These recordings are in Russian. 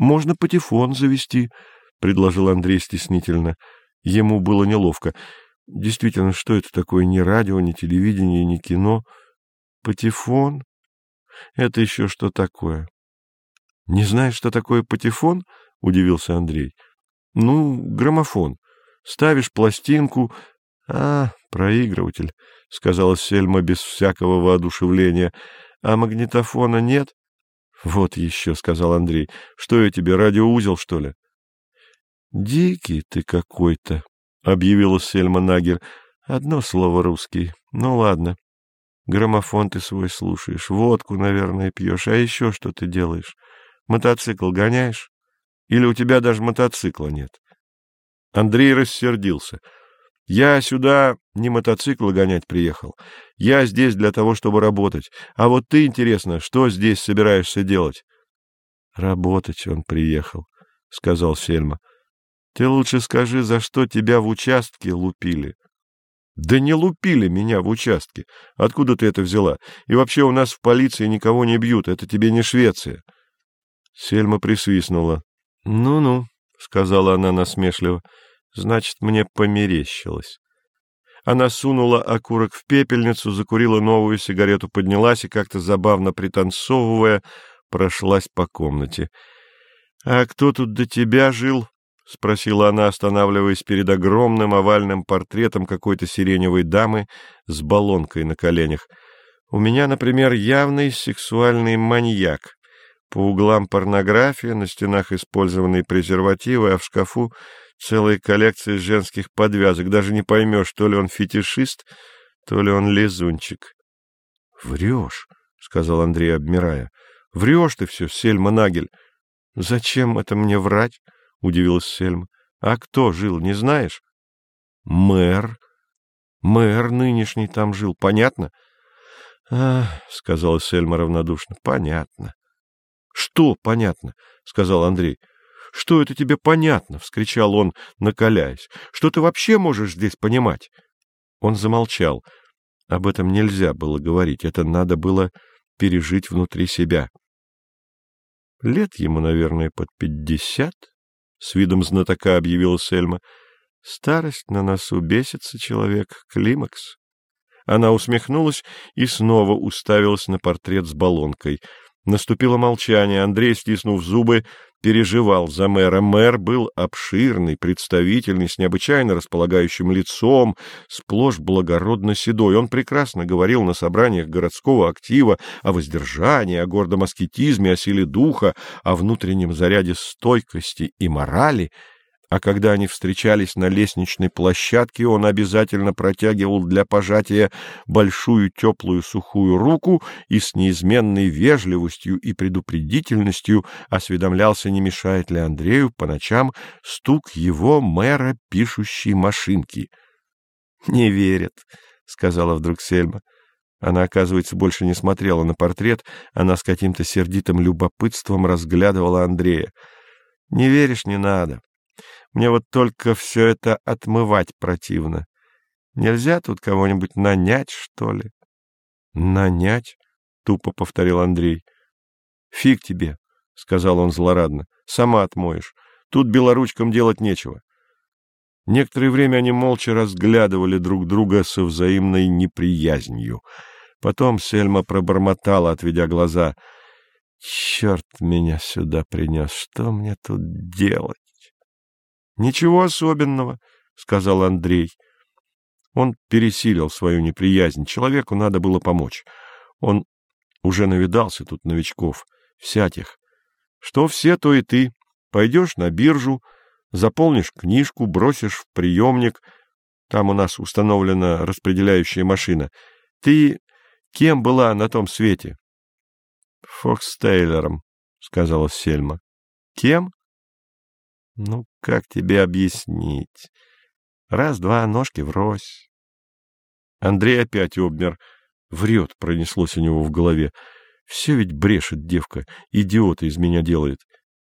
можно патефон завести, — предложил Андрей стеснительно. Ему было неловко. Действительно, что это такое? Ни радио, ни телевидение, ни кино. Патефон? Это еще что такое? — Не знаешь, что такое патефон? — удивился Андрей. — Ну, граммофон. Ставишь пластинку... — А, проигрыватель, — сказала Сельма без всякого воодушевления. — А магнитофона нет? — Вот еще, — сказал Андрей. — Что я тебе, радиоузел, что ли? — Дикий ты какой-то, — объявила Сельма Нагер. — Одно слово русский. Ну, ладно. Граммофон ты свой слушаешь, водку, наверное, пьешь. А еще что ты делаешь? Мотоцикл гоняешь? Или у тебя даже мотоцикла нет? Андрей рассердился. — Я сюда не мотоцикл гонять приехал. Я здесь для того, чтобы работать. А вот ты, интересно, что здесь собираешься делать? — Работать он приехал, — сказал Сельма. — Ты лучше скажи, за что тебя в участке лупили. — Да не лупили меня в участке. Откуда ты это взяла? И вообще у нас в полиции никого не бьют, это тебе не Швеция. Сельма присвистнула. «Ну — Ну-ну, — сказала она насмешливо, — значит, мне померещилось. Она сунула окурок в пепельницу, закурила новую сигарету, поднялась и, как-то забавно пританцовывая, прошлась по комнате. — А кто тут до тебя жил? — спросила она, останавливаясь перед огромным овальным портретом какой-то сиреневой дамы с баллонкой на коленях. — У меня, например, явный сексуальный маньяк. По углам порнография, на стенах использованные презервативы, а в шкафу целая коллекция женских подвязок. Даже не поймешь, то ли он фетишист, то ли он лизунчик. — Врешь, — сказал Андрей, обмирая. — Врешь ты все, Сельма Нагель. — Зачем это мне врать? — удивилась Сельма. — А кто жил, не знаешь? — Мэр. Мэр нынешний там жил, понятно? — А, — сказала Сельма равнодушно, — понятно. — Что понятно? — сказал Андрей. — Что это тебе понятно? — вскричал он, накаляясь. — Что ты вообще можешь здесь понимать? Он замолчал. Об этом нельзя было говорить, это надо было пережить внутри себя. Лет ему, наверное, под пятьдесят, — с видом знатока объявила Сельма. Старость на носу бесится человек, климакс. Она усмехнулась и снова уставилась на портрет с баллонкой — Наступило молчание. Андрей, стиснув зубы, переживал за мэра. Мэр был обширный, представительный, с необычайно располагающим лицом, сплошь благородно седой. Он прекрасно говорил на собраниях городского актива о воздержании, о гордом аскетизме, о силе духа, о внутреннем заряде стойкости и морали — а когда они встречались на лестничной площадке, он обязательно протягивал для пожатия большую теплую сухую руку и с неизменной вежливостью и предупредительностью осведомлялся, не мешает ли Андрею по ночам стук его мэра пишущей машинки. — Не верят, — сказала вдруг Сельма. Она, оказывается, больше не смотрела на портрет, она с каким-то сердитым любопытством разглядывала Андрея. — Не веришь, не надо. Мне вот только все это отмывать противно. Нельзя тут кого-нибудь нанять, что ли? — Нанять? — тупо повторил Андрей. — Фиг тебе, — сказал он злорадно. — Сама отмоешь. Тут белоручкам делать нечего. Некоторое время они молча разглядывали друг друга со взаимной неприязнью. Потом Сельма пробормотала, отведя глаза. — Черт меня сюда принес, что мне тут делать? Ничего особенного, сказал Андрей. Он пересилил свою неприязнь. Человеку надо было помочь. Он уже навидался тут новичков, всяких. Что все, то и ты. Пойдешь на биржу, заполнишь книжку, бросишь в приемник. Там у нас установлена распределяющая машина. Ты кем была на том свете? — Фокстейлером, — сказала Сельма. — Кем? Ну, как тебе объяснить? Раз-два, ножки врозь. Андрей опять обмер. Врет, пронеслось у него в голове. Все ведь брешет девка, идиота из меня делает.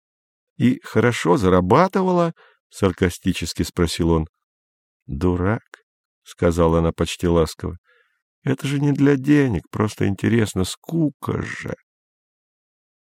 — И хорошо зарабатывала? — саркастически спросил он. — Дурак, — сказала она почти ласково. — Это же не для денег, просто интересно, скука же.